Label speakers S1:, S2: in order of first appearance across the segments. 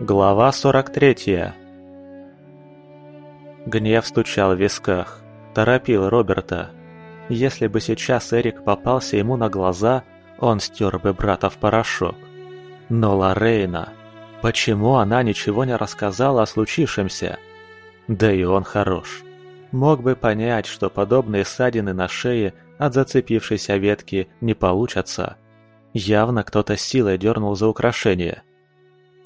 S1: Глава 43 Гнев стучал в висках, торопил Роберта. Если бы сейчас Эрик попался ему на глаза, он стер бы брата в порошок. Но Лорейна... Почему она ничего не рассказала о случившемся? Да и он хорош. Мог бы понять, что подобные ссадины на шее от зацепившейся ветки не получатся. Явно кто-то силой дернул за украшение.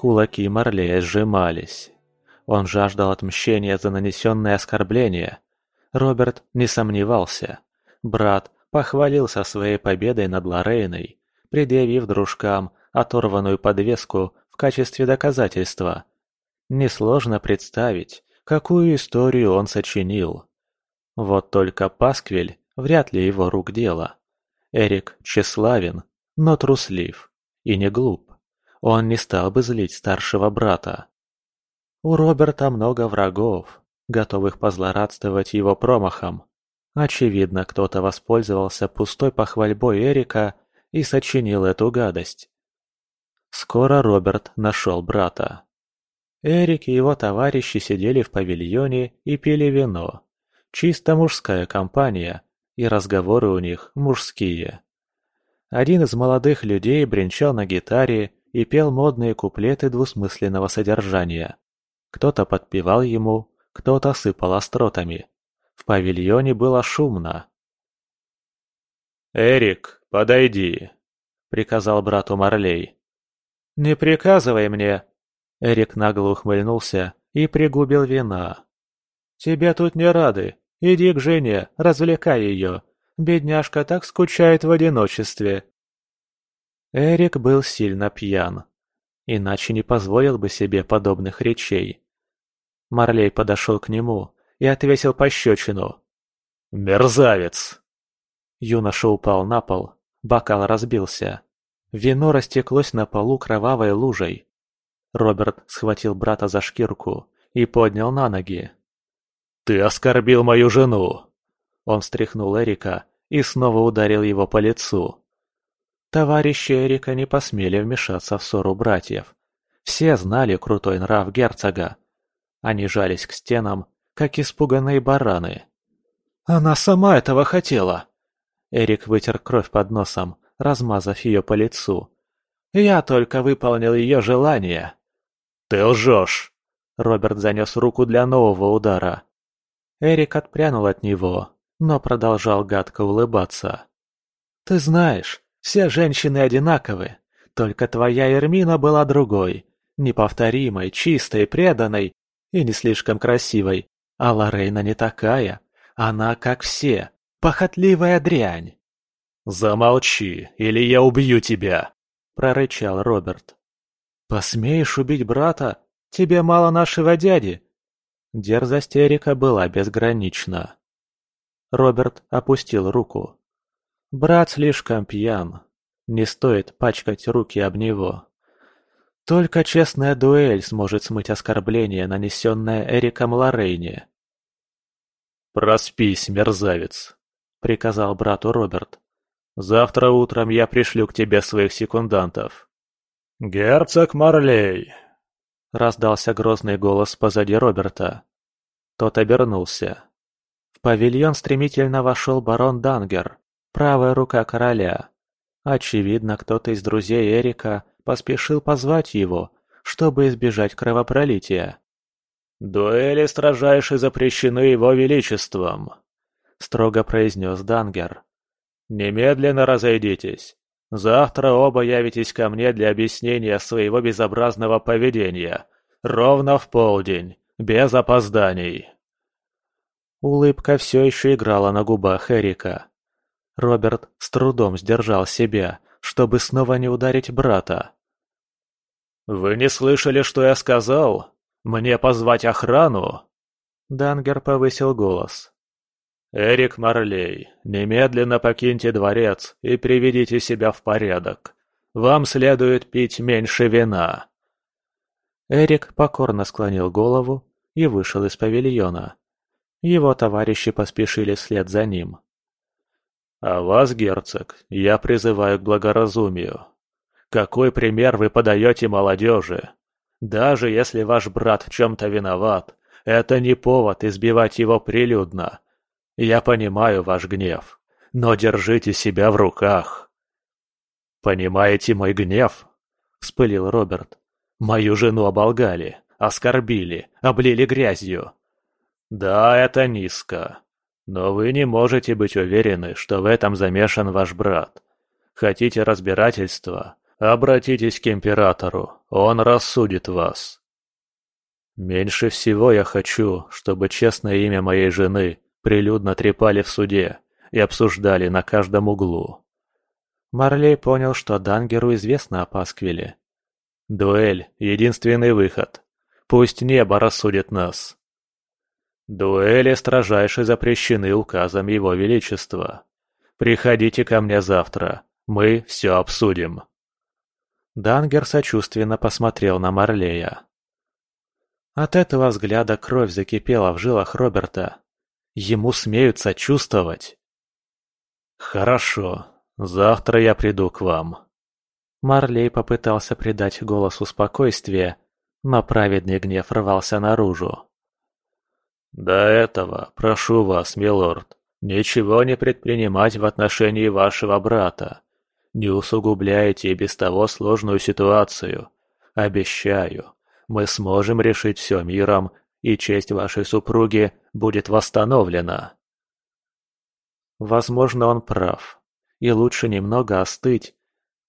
S1: Кулаки Марлея сжимались. Он жаждал отмщения за нанесенное оскорбление. Роберт не сомневался. Брат похвалился своей победой над Лорейной, предъявив дружкам оторванную подвеску в качестве доказательства. Несложно представить, какую историю он сочинил. Вот только Пасквиль вряд ли его рук дело. Эрик тщеславен, но труслив и не глуп. Он не стал бы злить старшего брата. У Роберта много врагов, готовых позлорадствовать его промахом. Очевидно, кто-то воспользовался пустой похвальбой Эрика и сочинил эту гадость. Скоро Роберт нашел брата. Эрик и его товарищи сидели в павильоне и пили вино. Чисто мужская компания, и разговоры у них мужские. Один из молодых людей бренчал на гитаре и пел модные куплеты двусмысленного содержания. Кто-то подпевал ему, кто-то сыпал остротами. В павильоне было шумно. «Эрик, подойди», — приказал брату Марлей. «Не приказывай мне!» Эрик нагло ухмыльнулся и пригубил вина. «Тебе тут не рады. Иди к жене, развлекай ее. Бедняжка так скучает в одиночестве». Эрик был сильно пьян. Иначе не позволил бы себе подобных речей. Марлей подошел к нему и отвесил пощечину. «Мерзавец!» Юноша упал на пол, бокал разбился. Вино растеклось на полу кровавой лужей. Роберт схватил брата за шкирку и поднял на ноги. «Ты оскорбил мою жену!» Он встряхнул Эрика и снова ударил его по лицу. Товарищи Эрика не посмели вмешаться в ссору братьев. Все знали крутой нрав герцога, они жались к стенам, как испуганные бараны. «Она сама этого хотела!» Эрик вытер кровь под носом, размазав ее по лицу. «Я только выполнил ее желание!» «Ты лжешь!» Роберт занес руку для нового удара. Эрик отпрянул от него, но продолжал гадко улыбаться. «Ты знаешь, все женщины одинаковы, только твоя Эрмина была другой, неповторимой, чистой, преданной и не слишком красивой. А Лорейна не такая. Она как все. Похотливая дрянь. «Замолчи, или я убью тебя!» – прорычал Роберт. «Посмеешь убить брата? Тебе мало нашего дяди!» Дерзость Эрика была безгранична. Роберт опустил руку. «Брат слишком пьян. Не стоит пачкать руки об него». Только честная дуэль сможет смыть оскорбление, нанесенное Эриком Лорейне. «Проспись, мерзавец», — приказал брату Роберт. «Завтра утром я пришлю к тебе своих секундантов». «Герцог Марлей!» — раздался грозный голос позади Роберта. Тот обернулся. В павильон стремительно вошел барон Дангер, правая рука короля. Очевидно, кто-то из друзей Эрика поспешил позвать его, чтобы избежать кровопролития. «Дуэли строжайше запрещены его величеством», — строго произнес Дангер. «Немедленно разойдитесь. Завтра оба явитесь ко мне для объяснения своего безобразного поведения. Ровно в полдень, без опозданий». Улыбка все еще играла на губах Эрика. Роберт с трудом сдержал себя, чтобы снова не ударить брата. «Вы не слышали, что я сказал? Мне позвать охрану?» Дангер повысил голос. «Эрик Марлей, немедленно покиньте дворец и приведите себя в порядок. Вам следует пить меньше вина». Эрик покорно склонил голову и вышел из павильона. Его товарищи поспешили вслед за ним. «А вас, герцог, я призываю к благоразумию. Какой пример вы подаете молодежи? Даже если ваш брат в чем-то виноват, это не повод избивать его прилюдно. Я понимаю ваш гнев, но держите себя в руках. Понимаете мой гнев? Вспылил Роберт. Мою жену оболгали, оскорбили, облили грязью. Да, это низко. Но вы не можете быть уверены, что в этом замешан ваш брат. Хотите разбирательства? Обратитесь к императору, он рассудит вас. Меньше всего я хочу, чтобы честное имя моей жены прилюдно трепали в суде и обсуждали на каждом углу. Марлей понял, что Дангеру известно о Пасквиле. Дуэль — единственный выход. Пусть небо рассудит нас. Дуэли строжайше запрещены указом Его Величества. Приходите ко мне завтра, мы все обсудим. Дангер сочувственно посмотрел на Марлея. От этого взгляда кровь закипела в жилах Роберта. Ему смеют сочувствовать. «Хорошо, завтра я приду к вам». Марлей попытался придать голосу спокойствие, но праведный гнев рвался наружу. «До этого прошу вас, милорд, ничего не предпринимать в отношении вашего брата. Не усугубляйте и без того сложную ситуацию. Обещаю, мы сможем решить все миром, и честь вашей супруги будет восстановлена. Возможно, он прав, и лучше немного остыть.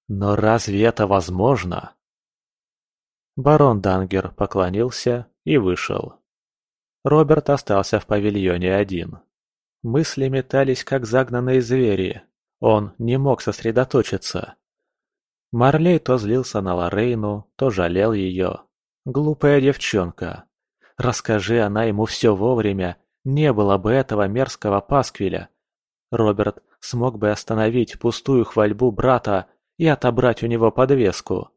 S1: Но разве это возможно? Барон Дангер поклонился и вышел. Роберт остался в павильоне один. Мысли метались, как загнанные звери. Он не мог сосредоточиться. Марлей то злился на Лорейну, то жалел ее. Глупая девчонка. Расскажи она ему все вовремя, не было бы этого мерзкого пасквиля. Роберт смог бы остановить пустую хвальбу брата и отобрать у него подвеску.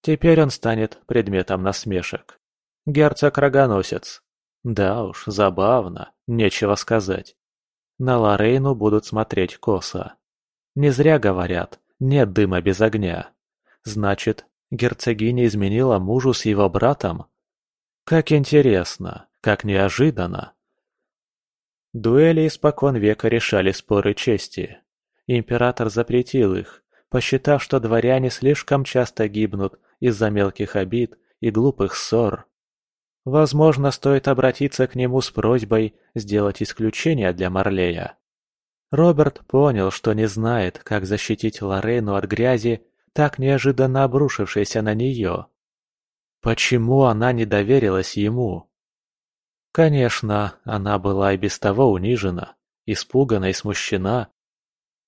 S1: Теперь он станет предметом насмешек. Герцог-рогоносец. Да уж, забавно, нечего сказать. На Лорейну будут смотреть косо. Не зря говорят, нет дыма без огня. Значит, Герцогиня изменила мужу с его братом? Как интересно, как неожиданно. Дуэли испокон века решали споры чести. Император запретил их, посчитав, что дворяне слишком часто гибнут из-за мелких обид и глупых ссор. Возможно, стоит обратиться к нему с просьбой сделать исключение для Марлея. Роберт понял, что не знает, как защитить Лорейну от грязи так неожиданно обрушившейся на нее. Почему она не доверилась ему? Конечно, она была и без того унижена, испугана и смущена.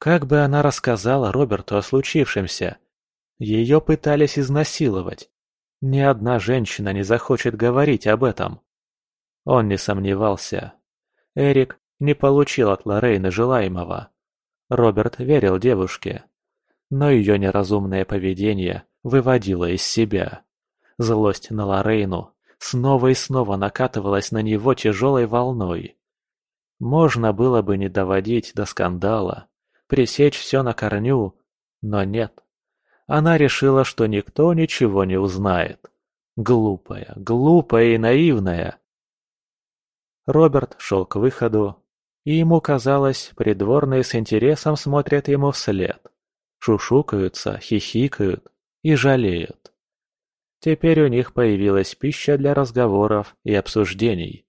S1: Как бы она рассказала Роберту о случившемся? Ее пытались изнасиловать. Ни одна женщина не захочет говорить об этом. Он не сомневался. Эрик не получил от Лорейны желаемого. Роберт верил девушке но ее неразумное поведение выводило из себя. Злость на Лорейну снова и снова накатывалась на него тяжелой волной. Можно было бы не доводить до скандала, пресечь все на корню, но нет. Она решила, что никто ничего не узнает. Глупая, глупая и наивная. Роберт шел к выходу, и ему казалось, придворные с интересом смотрят ему вслед шушукаются, хихикают и жалеют. Теперь у них появилась пища для разговоров и обсуждений.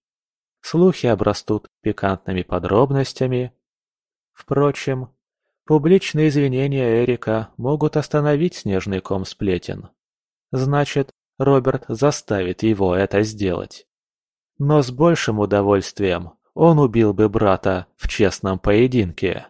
S1: Слухи обрастут пикантными подробностями. Впрочем, публичные извинения Эрика могут остановить снежный ком сплетен. Значит, Роберт заставит его это сделать. Но с большим удовольствием он убил бы брата в честном поединке.